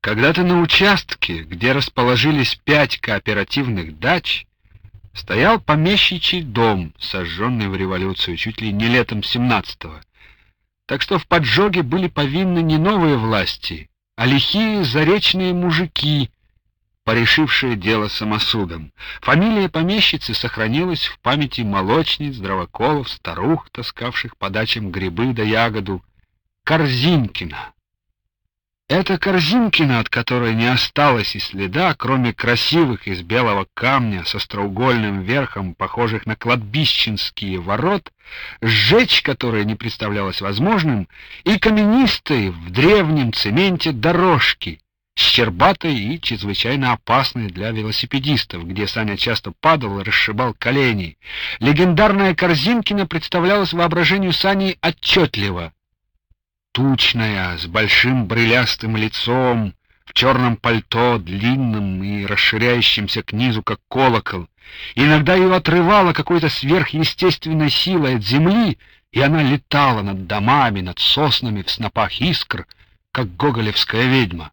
Когда-то на участке, где расположились пять кооперативных дач, стоял помещичий дом, сожженный в революцию чуть ли не летом 17-го. Так что в поджоге были повинны не новые власти, а лихие заречные мужики, порешившие дело самосудом. Фамилия помещицы сохранилась в памяти молочниц, дровоколов, старух, таскавших по дачам грибы да ягоду, Корзинкина. Это Корзинкина, от которой не осталось и следа, кроме красивых из белого камня со остроугольным верхом, похожих на кладбищенские ворот, сжечь которые не представлялось возможным, и каменистые в древнем цементе дорожки, щербатой и чрезвычайно опасной для велосипедистов, где Саня часто падал и расшибал колени. Легендарная Корзинкина представлялась воображению Сани отчетливо — тучная, с большим брылястым лицом, в черном пальто, длинным и расширяющимся к низу, как колокол. Иногда ее отрывало какой-то сверхъестественной силой от земли, и она летала над домами, над соснами в снопах искр, как гоголевская ведьма.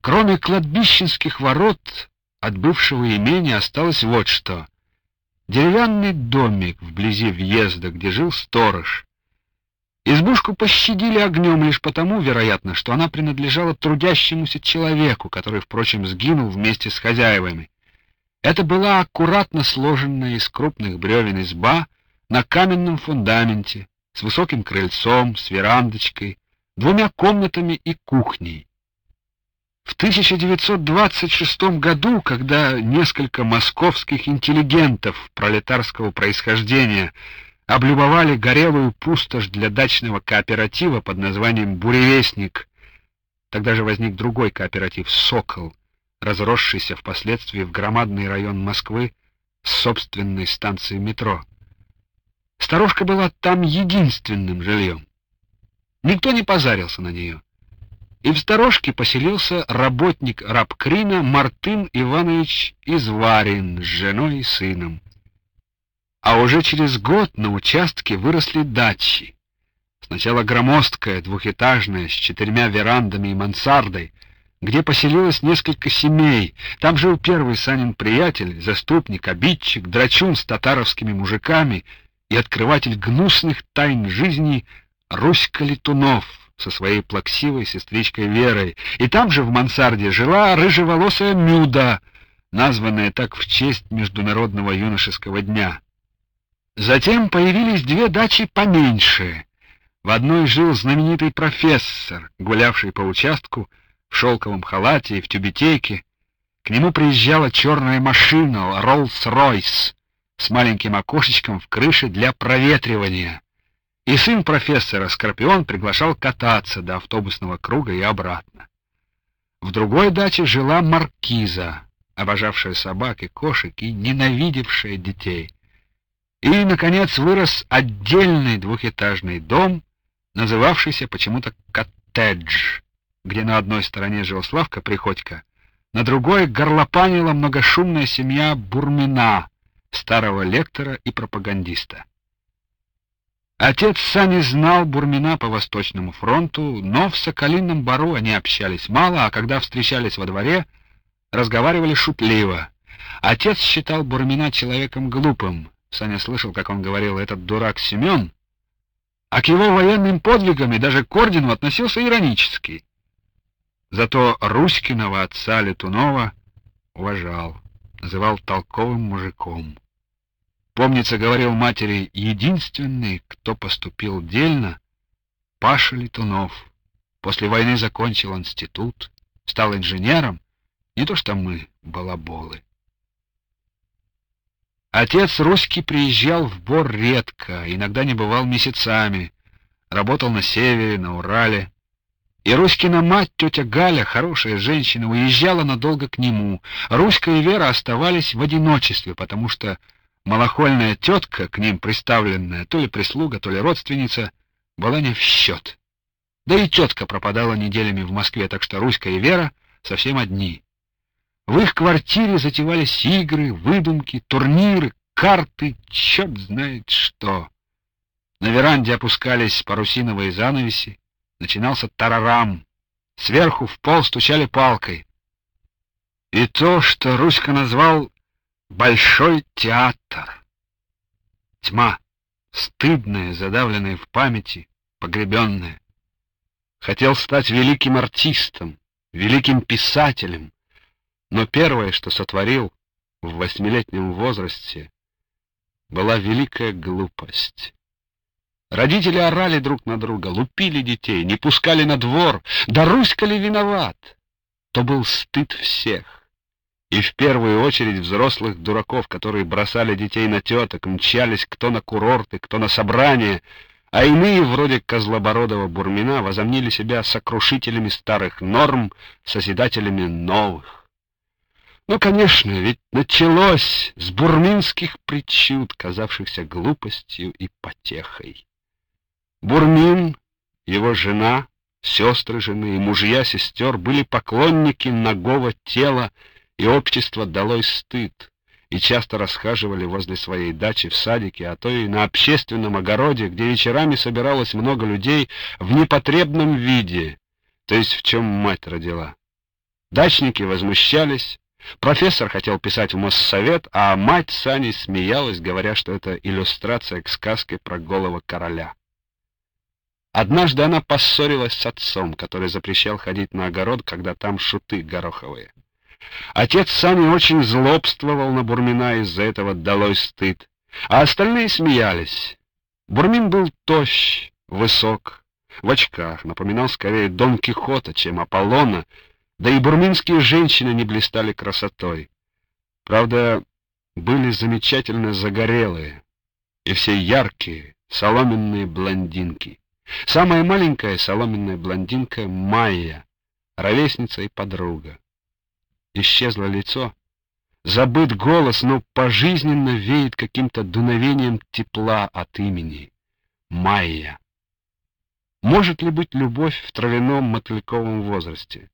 Кроме кладбищенских ворот от бывшего имения осталось вот что. Деревянный домик вблизи въезда, где жил сторож, Избушку пощадили огнем лишь потому, вероятно, что она принадлежала трудящемуся человеку, который, впрочем, сгинул вместе с хозяевами. Это была аккуратно сложенная из крупных бревен изба на каменном фундаменте, с высоким крыльцом, с верандочкой, двумя комнатами и кухней. В 1926 году, когда несколько московских интеллигентов пролетарского происхождения облюбовали горелую пустошь для дачного кооператива под названием «Буревестник». Тогда же возник другой кооператив «Сокол», разросшийся впоследствии в громадный район Москвы с собственной станцией метро. Сторожка была там единственным жильем. Никто не позарился на нее. И в сторожке поселился работник рабкрина Мартын Иванович Изварин с женой и сыном а уже через год на участке выросли дачи. Сначала громоздкая, двухэтажная, с четырьмя верандами и мансардой, где поселилось несколько семей. Там жил первый Санин приятель, заступник, обидчик, драчун с татаровскими мужиками и открыватель гнусных тайн жизни Руська Летунов со своей плаксивой сестричкой Верой. И там же в мансарде жила рыжеволосая Мюда, названная так в честь Международного юношеского дня. Затем появились две дачи поменьше. В одной жил знаменитый профессор, гулявший по участку в шелковом халате и в тюбетейке. К нему приезжала черная машина Rolls-Royce с маленьким окошечком в крыше для проветривания. И сын профессора Скорпион приглашал кататься до автобусного круга и обратно. В другой даче жила маркиза, обожавшая собак и кошек и ненавидевшая детей. И, наконец, вырос отдельный двухэтажный дом, называвшийся почему-то коттедж, где на одной стороне жил Славка Приходько, на другой горлопанила многошумная семья Бурмина, старого лектора и пропагандиста. Отец Сани знал Бурмина по Восточному фронту, но в Соколином бару они общались мало, а когда встречались во дворе, разговаривали шутливо. Отец считал Бурмина человеком глупым, Саня слышал, как он говорил, этот дурак Семен, а к его военным подвигам и даже к ордену относился иронически. Зато Руськиного отца Летунова уважал, называл толковым мужиком. Помнится, говорил матери, единственный, кто поступил дельно, Паша Летунов. После войны закончил институт, стал инженером, не то что мы, балаболы. Отец русский приезжал в Бор редко, иногда не бывал месяцами, работал на севере, на Урале. И Руськина мать, тетя Галя, хорошая женщина, уезжала надолго к нему. Руська и Вера оставались в одиночестве, потому что малохольная тетка, к ним приставленная, то ли прислуга, то ли родственница, была не в счет. Да и тетка пропадала неделями в Москве, так что Руська и Вера совсем одни. В их квартире затевались игры, выдумки, турниры, карты, черт знает что. На веранде опускались парусиновые занавеси, начинался тарарам. сверху в пол стучали палкой. И то, что Руська назвал «большой театр». Тьма, стыдная, задавленная в памяти, погребенная. Хотел стать великим артистом, великим писателем, но первое, что сотворил в восьмилетнем возрасте, была великая глупость. Родители орали друг на друга, лупили детей, не пускали на двор. Да Руська ли виноват? То был стыд всех. И в первую очередь взрослых дураков, которые бросали детей на теток, мчались кто на курорты, кто на собрания, а иные, вроде Козлобородова Бурмина, возомнили себя сокрушителями старых норм, созидателями новых. Ну, конечно, ведь началось с бурминских причуд, казавшихся глупостью и потехой. Бурмин, его жена, сестры жены и мужья сестер были поклонники нагого тела, и общество далось стыд, и часто расхаживали возле своей дачи в садике, а то и на общественном огороде, где вечерами собиралось много людей в непотребном виде, то есть в чем мать родила. Дачники возмущались, профессор хотел писать в Моссовет, а мать с Аней смеялась, говоря, что это иллюстрация к сказке про голого короля. Однажды она поссорилась с отцом, который запрещал ходить на огород, когда там шуты гороховые. Отец Сани очень злобствовал на Бурмина, из-за этого далой стыд, а остальные смеялись. Бурмин был тощ, высок, в очках, напоминал скорее Дон Кихота, чем Аполлона, да и бурминские женщины не блистали красотой. Правда, были замечательно загорелые и все яркие, соломенные блондинки. Самая маленькая соломенная блондинка Майя, ровесница и подруга. Исчезло лицо, забыт голос, но пожизненно веет каким-то дуновением тепла от имени. Майя. Может ли быть любовь в травяном мотыльковом возрасте?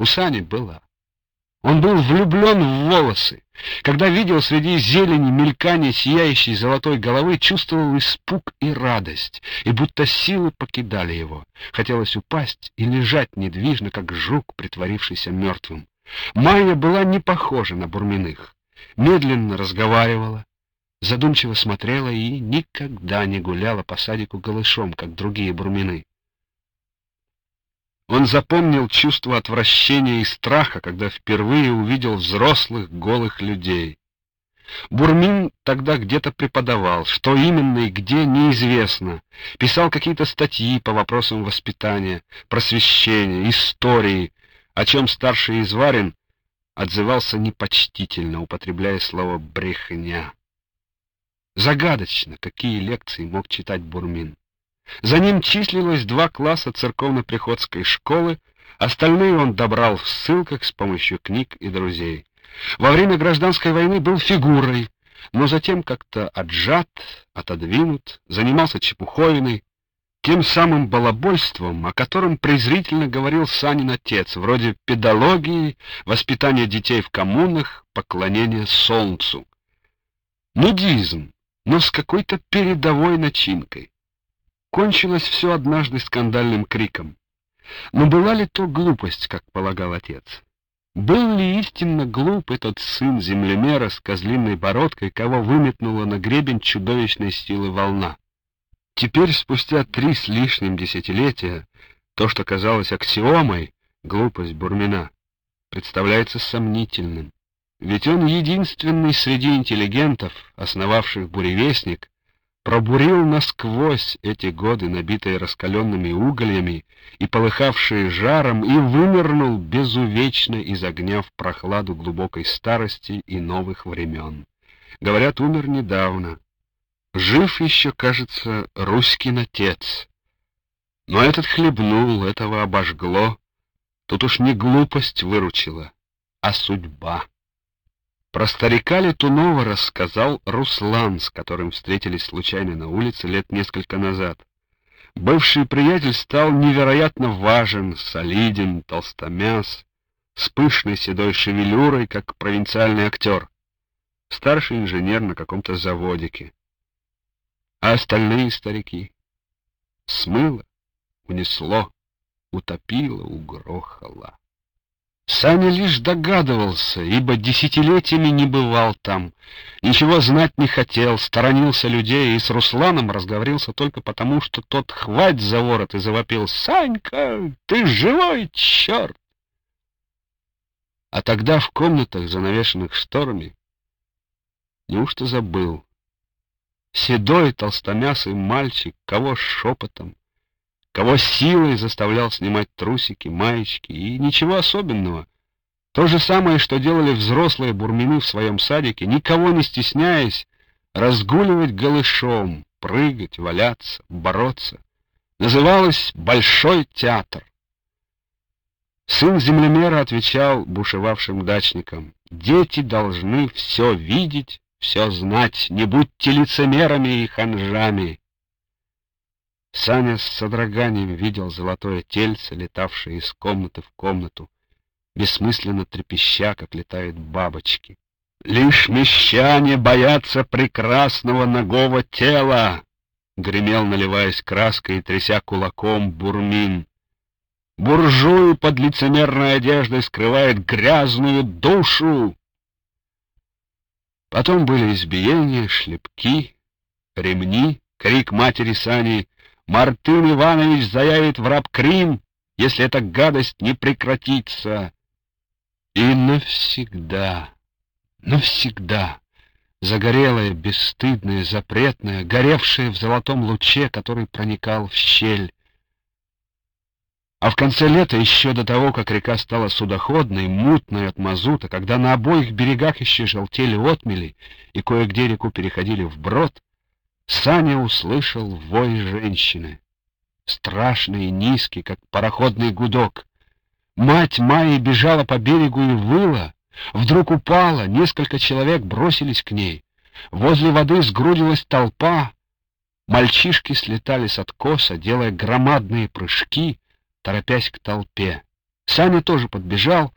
У Сани была. Он был влюблен в волосы. Когда видел среди зелени мелькание сияющей золотой головы, чувствовал испуг и радость, и будто силы покидали его. Хотелось упасть и лежать недвижно, как жук, притворившийся мертвым. Майя была не похожа на Бурминых. Медленно разговаривала, задумчиво смотрела и никогда не гуляла по садику голышом, как другие Бурмины. Он запомнил чувство отвращения и страха, когда впервые увидел взрослых голых людей. Бурмин тогда где-то преподавал, что именно и где неизвестно. Писал какие-то статьи по вопросам воспитания, просвещения, истории, о чем старший Изварин отзывался непочтительно, употребляя слово «брехня». Загадочно, какие лекции мог читать Бурмин. За ним числилось два класса церковно-приходской школы, остальные он добрал в ссылках с помощью книг и друзей. Во время гражданской войны был фигурой, но затем как-то отжат, отодвинут, занимался чепуховиной, тем самым балабольством, о котором презрительно говорил Санин отец, вроде педагогии, воспитания детей в коммунах, поклонения солнцу. Нудизм, но с какой-то передовой начинкой. Кончилось все однажды скандальным криком. Но была ли то глупость, как полагал отец? Был ли истинно глуп этот сын землемера с козлиной бородкой, кого выметнула на гребень чудовищной силы волна? Теперь, спустя три с лишним десятилетия, то, что казалось аксиомой, глупость Бурмина, представляется сомнительным. Ведь он единственный среди интеллигентов, основавших буревестник, пробурил насквозь эти годы, набитые раскаленными угольями и полыхавшие жаром, и вынырнул безувечно из огня в прохладу глубокой старости и новых времен. Говорят, умер недавно. Жив еще, кажется, русский отец. Но этот хлебнул, этого обожгло. Тут уж не глупость выручила, а судьба. Про старика Летунова рассказал Руслан, с которым встретились случайно на улице лет несколько назад. Бывший приятель стал невероятно важен, солиден, толстомяс, с пышной седой шевелюрой, как провинциальный актер. Старший инженер на каком-то заводике. А остальные старики? Смыло, унесло. утопила, угрохала. Саня лишь догадывался, ибо десятилетиями не бывал там, ничего знать не хотел, сторонился людей и с Русланом разговорился только потому, что тот хвать за ворот и завопил «Санька, ты живой, черт!» А тогда в комнатах, занавешенных шторами, неужто забыл? Седой толстомясый мальчик, кого шепотом, кого силой заставлял снимать трусики, маечки, и ничего особенного. То же самое, что делали взрослые бурмины в своем садике, никого не стесняясь, разгуливать голышом, прыгать, валяться, бороться. Называлось «Большой театр». Сын землемера отвечал бушевавшим дачникам, «Дети должны все видеть, все знать, не будьте лицемерами и ханжами». Саня с содроганием видел золотое тельце, летавшее из комнаты в комнату, бессмысленно трепеща, как летают бабочки. «Лишь мещане боятся прекрасного ногого тела!» — гремел, наливаясь краской и тряся кулаком Бурмин. «Буржуй под лицемерной одеждой скрывает грязную душу!» Потом были избиения, шлепки, ремни, крик матери Сани — Мартын Иванович заявит в рабкрим, если эта гадость не прекратится. И навсегда, навсегда, загорелая, бесстыдная, запретная, горевшая в золотом луче, который проникал в щель. А в конце лета, еще до того, как река стала судоходной, мутной от мазута, когда на обоих берегах еще желтели отмели и кое-где реку переходили вброд, Саня услышал вой женщины, страшный и низкий, как пароходный гудок. Мать Майи бежала по берегу и выла, вдруг упала, несколько человек бросились к ней. Возле воды сгрудилась толпа, мальчишки слетали с откоса, делая громадные прыжки, торопясь к толпе. Саня тоже подбежал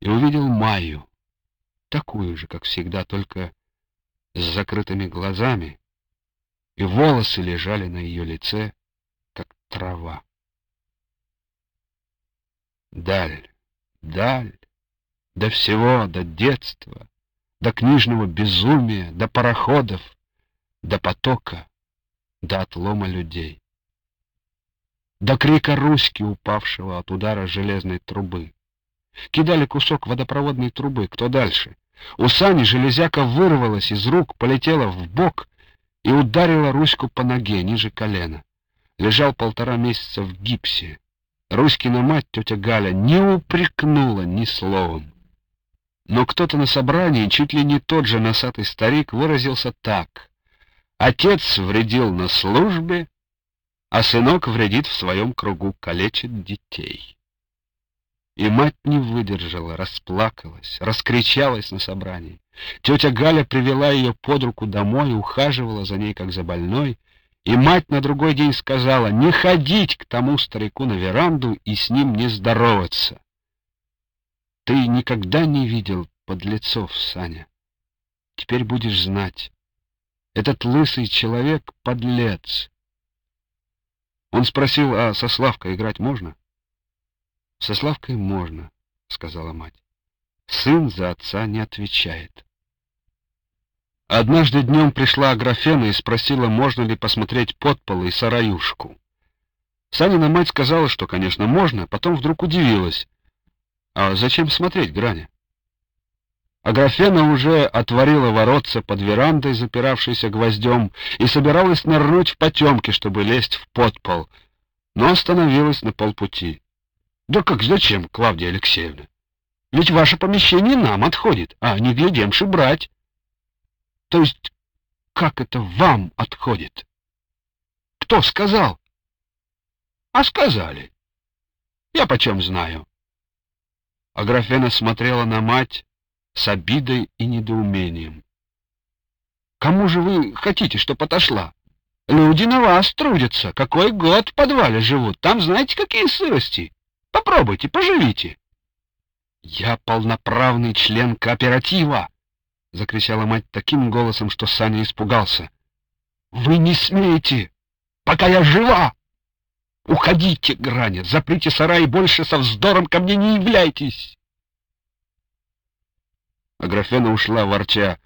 и увидел Майю, такую же, как всегда, только с закрытыми глазами, и волосы лежали на ее лице, как трава. Даль, даль, до всего, до детства, до книжного безумия, до пароходов, до потока, до отлома людей, до крика Руськи, упавшего от удара железной трубы. Кидали кусок водопроводной трубы, кто дальше? У Сани железяка вырвалась из рук, полетела в бок и ударила Руську по ноге ниже колена. Лежал полтора месяца в гипсе. Руськина мать, тетя Галя, не упрекнула ни словом. Но кто-то на собрании, чуть ли не тот же носатый старик, выразился так. Отец вредил на службе, а сынок вредит в своем кругу, калечит детей. И мать не выдержала, расплакалась, раскричалась на собрании. Тетя Галя привела ее под руку домой, ухаживала за ней, как за больной, и мать на другой день сказала не ходить к тому старику на веранду и с ним не здороваться. Ты никогда не видел подлецов, Саня. Теперь будешь знать. Этот лысый человек — подлец. Он спросил, а со Славкой играть можно? — Со Славкой можно, — сказала мать. Сын за отца не отвечает. Однажды днем пришла Аграфена и спросила, можно ли посмотреть подпол и сараюшку. Санина мать сказала, что, конечно, можно, потом вдруг удивилась. А зачем смотреть, Граня? Аграфена уже отворила воротца под верандой, запиравшейся гвоздем, и собиралась нырнуть в потемки, чтобы лезть в подпол, но остановилась на полпути. — Да как зачем, Клавдия Алексеевна? Ведь ваше помещение нам отходит, а не глядемши брать. То есть, как это вам отходит? Кто сказал? А сказали. Я почем знаю. Аграфена смотрела на мать с обидой и недоумением. Кому же вы хотите, чтоб отошла? Люди на вас трудятся. Какой год в подвале живут? Там знаете, какие сырости? Попробуйте, поживите. «Я полноправный член кооператива!» — закричала мать таким голосом, что Саня испугался. «Вы не смеете, пока я жива!» Уходите, Граня, заприте сарай и больше со вздором ко мне не являйтесь. Аграфена ушла, ворча.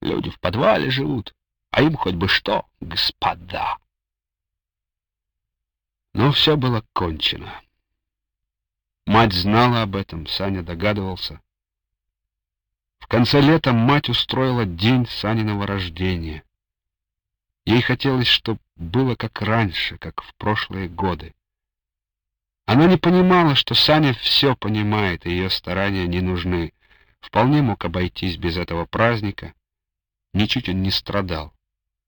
Люди в подвале живут, а им хоть бы что, господа. Но все было кончено. Мать знала об этом, Саня догадывался. В конце лета мать устроила день Саниного рождения. Ей хотелось, чтобы было как раньше, как в прошлые годы. Она не понимала, что Саня все понимает, и ее старания не нужны. Вполне мог обойтись без этого праздника. Ничуть он не страдал.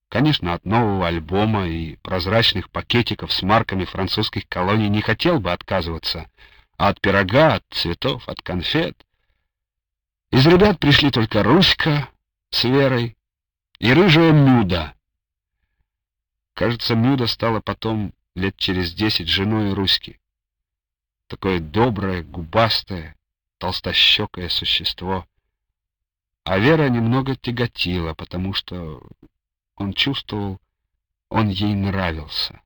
Конечно, от нового альбома и прозрачных пакетиков с марками французских колоний не хотел бы отказываться, от пирога, от цветов, от конфет. Из ребят пришли только Руська с Верой и рыжая Мюда. Кажется, Мюда стала потом лет через десять женой Руськи. Такое доброе, губастое, толстощекое существо. А Вера немного тяготила, потому что он чувствовал, он ей нравился.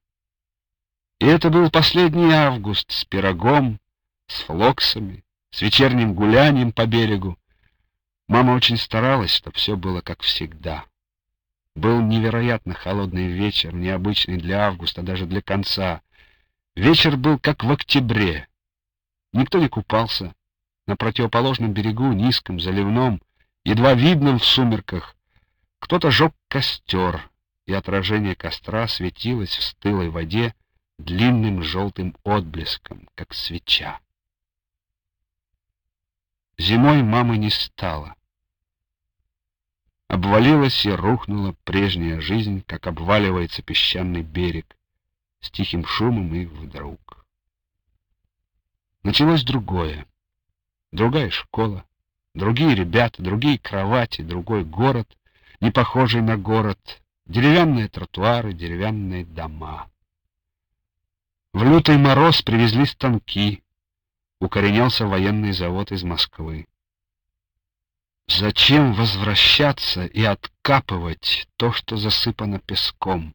И это был последний август с пирогом, с флоксами, с вечерним гулянием по берегу. Мама очень старалась, чтобы все было как всегда. Был невероятно холодный вечер, необычный для августа, даже для конца. Вечер был как в октябре. Никто не купался. На противоположном берегу, низком, заливном, едва видном в сумерках, кто-то жег костер, и отражение костра светилось в стылой воде длинным желтым отблеском, как свеча. Зимой мамы не стало. Обвалилась и рухнула прежняя жизнь, как обваливается песчаный берег, с тихим шумом и вдруг. Началось другое. Другая школа, другие ребята, другие кровати, другой город, не похожий на город, деревянные тротуары, деревянные дома. В лютый мороз привезли станки, укоренялся военный завод из Москвы. Зачем возвращаться и откапывать то, что засыпано песком?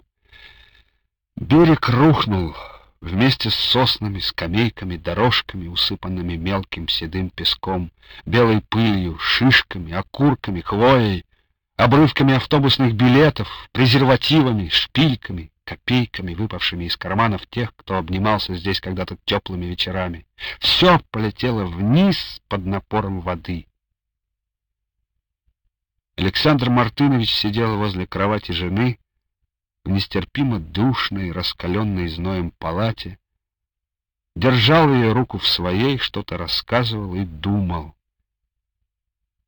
Берег рухнул вместе с соснами, скамейками, дорожками, усыпанными мелким седым песком, белой пылью, шишками, окурками, хвоей, обрывками автобусных билетов, презервативами, шпильками, копейками, выпавшими из карманов тех, кто обнимался здесь когда-то теплыми вечерами. Все полетело вниз под напором воды. Александр Мартынович сидел возле кровати жены в нестерпимо душной, раскаленной зноем палате, держал ее руку в своей, что-то рассказывал и думал.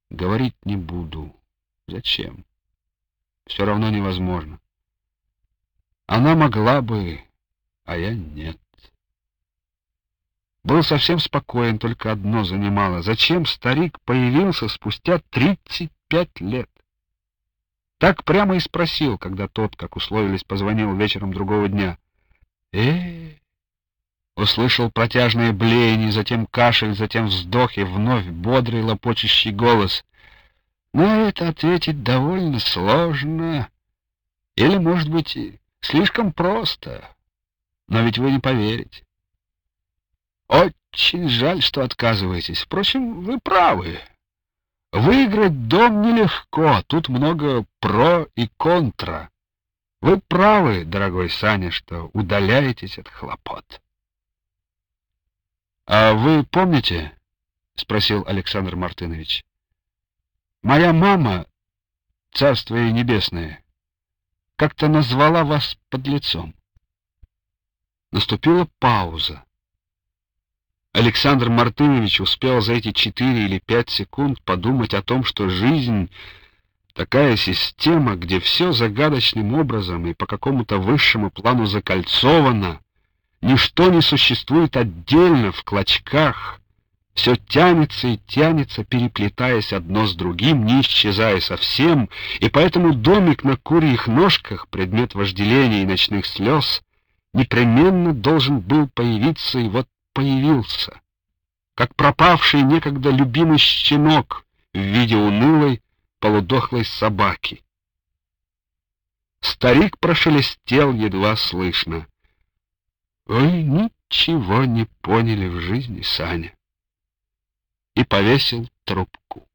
Говорить не буду. Зачем? Все равно невозможно. Она могла бы, а я нет. Был совсем спокоен, только одно занимало. Зачем старик появился спустя тридцать пять лет? Так прямо и спросил, когда тот, как условились, позвонил вечером другого дня. э Услышал протяжное блеяние, затем кашель, затем вздох и вновь бодрый лопочущий голос. На это ответить довольно сложно. Или, может быть, слишком просто. Но ведь вы не поверите. Очень жаль, что отказываетесь. Впрочем, вы правы. Выиграть дом нелегко, тут много про и контра. Вы правы, дорогой Саня, что удаляетесь от хлопот. — А вы помните, — спросил Александр Мартынович, — моя мама, царство ей небесное, как-то назвала вас под лицом. Наступила пауза. Александр Мартынович успел за эти четыре или пять секунд подумать о том, что жизнь — такая система, где все загадочным образом и по какому-то высшему плану закольцовано, ничто не существует отдельно в клочках, все тянется и тянется, переплетаясь одно с другим, не исчезая совсем, и поэтому домик на курьих ножках, предмет вожделения и ночных слез, непременно должен был появиться и вот появился, как пропавший некогда любимый щенок в виде унылой, полудохлой собаки. Старик прошелестел едва слышно. Вы ничего не поняли в жизни, Саня. И повесил трубку.